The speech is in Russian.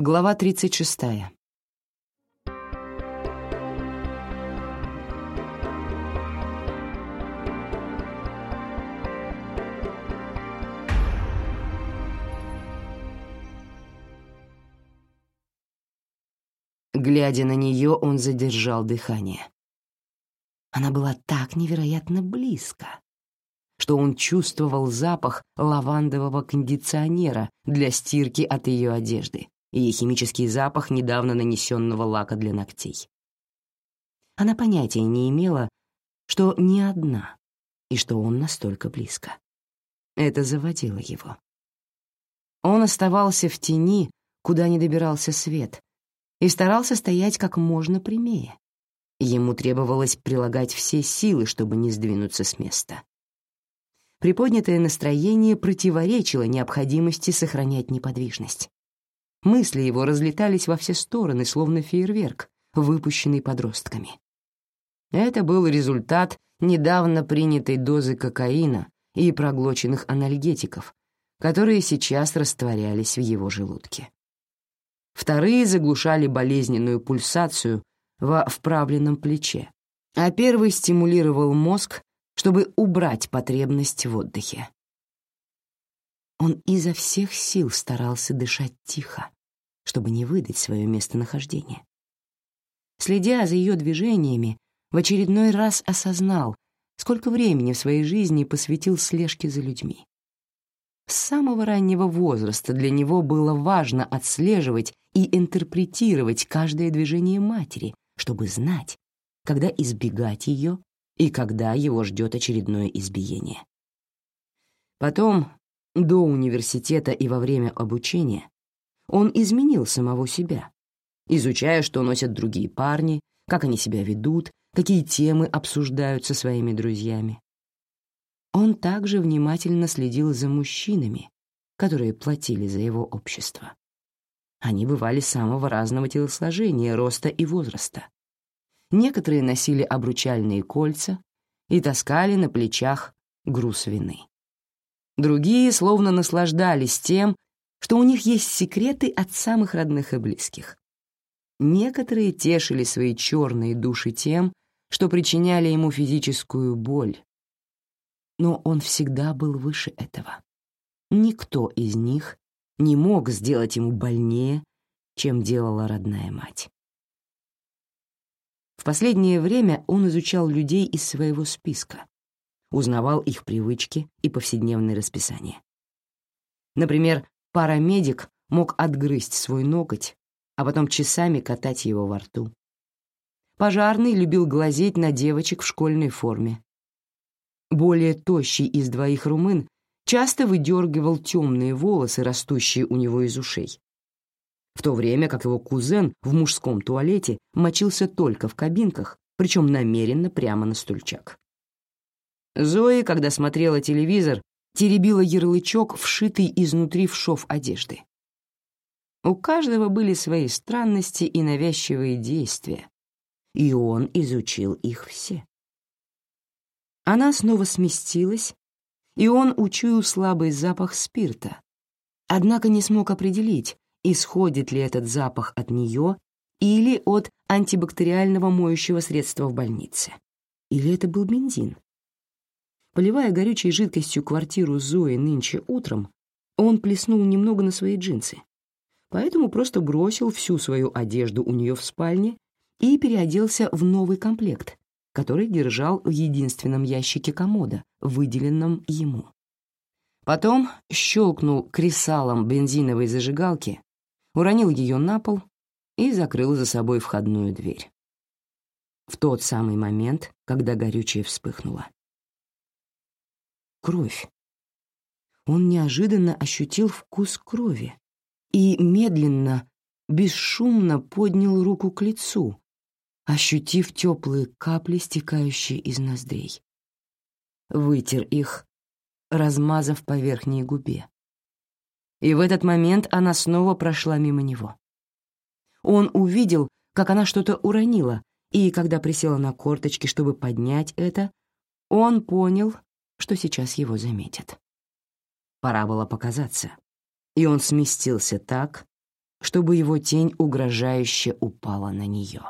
Глава 36. Глядя на нее, он задержал дыхание. Она была так невероятно близко, что он чувствовал запах лавандового кондиционера для стирки от ее одежды и химический запах недавно нанесенного лака для ногтей. Она понятия не имела, что не одна и что он настолько близко. Это заводило его. Он оставался в тени, куда не добирался свет, и старался стоять как можно прямее. Ему требовалось прилагать все силы, чтобы не сдвинуться с места. Приподнятое настроение противоречило необходимости сохранять неподвижность. Мысли его разлетались во все стороны, словно фейерверк, выпущенный подростками. Это был результат недавно принятой дозы кокаина и проглоченных анальгетиков, которые сейчас растворялись в его желудке. Вторые заглушали болезненную пульсацию во вправленном плече, а первый стимулировал мозг, чтобы убрать потребность в отдыхе. Он изо всех сил старался дышать тихо, чтобы не выдать свое местонахождение. Следя за ее движениями, в очередной раз осознал, сколько времени в своей жизни посвятил слежке за людьми. С самого раннего возраста для него было важно отслеживать и интерпретировать каждое движение матери, чтобы знать, когда избегать ее и когда его ждет очередное избиение. Потом, до университета и во время обучения, он изменил самого себя, изучая, что носят другие парни, как они себя ведут, какие темы обсуждают со своими друзьями. Он также внимательно следил за мужчинами, которые платили за его общество. Они бывали самого разного телосложения, роста и возраста. Некоторые носили обручальные кольца и таскали на плечах груз вины. Другие словно наслаждались тем, что у них есть секреты от самых родных и близких. Некоторые тешили свои черные души тем, что причиняли ему физическую боль. Но он всегда был выше этого. Никто из них не мог сделать ему больнее, чем делала родная мать. В последнее время он изучал людей из своего списка, узнавал их привычки и повседневное расписание. Например, парамедик мог отгрызть свой ноготь, а потом часами катать его во рту. Пожарный любил глазеть на девочек в школьной форме. Более тощий из двоих румын часто выдергивал темные волосы, растущие у него из ушей, в то время как его кузен в мужском туалете мочился только в кабинках, причем намеренно прямо на стульчак. Зои, когда смотрела телевизор, теребила ярлычок, вшитый изнутри в шов одежды. У каждого были свои странности и навязчивые действия, и он изучил их все. Она снова сместилась, и он учуял слабый запах спирта, однако не смог определить, исходит ли этот запах от нее или от антибактериального моющего средства в больнице. Или это был бензин. Поливая горючей жидкостью квартиру Зои нынче утром, он плеснул немного на свои джинсы, поэтому просто бросил всю свою одежду у нее в спальне и переоделся в новый комплект, который держал в единственном ящике комода, выделенном ему. Потом щелкнул кресалом бензиновой зажигалки уронил ее на пол и закрыл за собой входную дверь. В тот самый момент, когда горючее вспыхнуло. Кровь. Он неожиданно ощутил вкус крови и медленно, бесшумно поднял руку к лицу, ощутив теплые капли, стекающие из ноздрей. Вытер их, размазав по верхней губе и в этот момент она снова прошла мимо него. Он увидел, как она что-то уронила, и когда присела на корточки, чтобы поднять это, он понял, что сейчас его заметят. Пора было показаться, и он сместился так, чтобы его тень угрожающе упала на нее.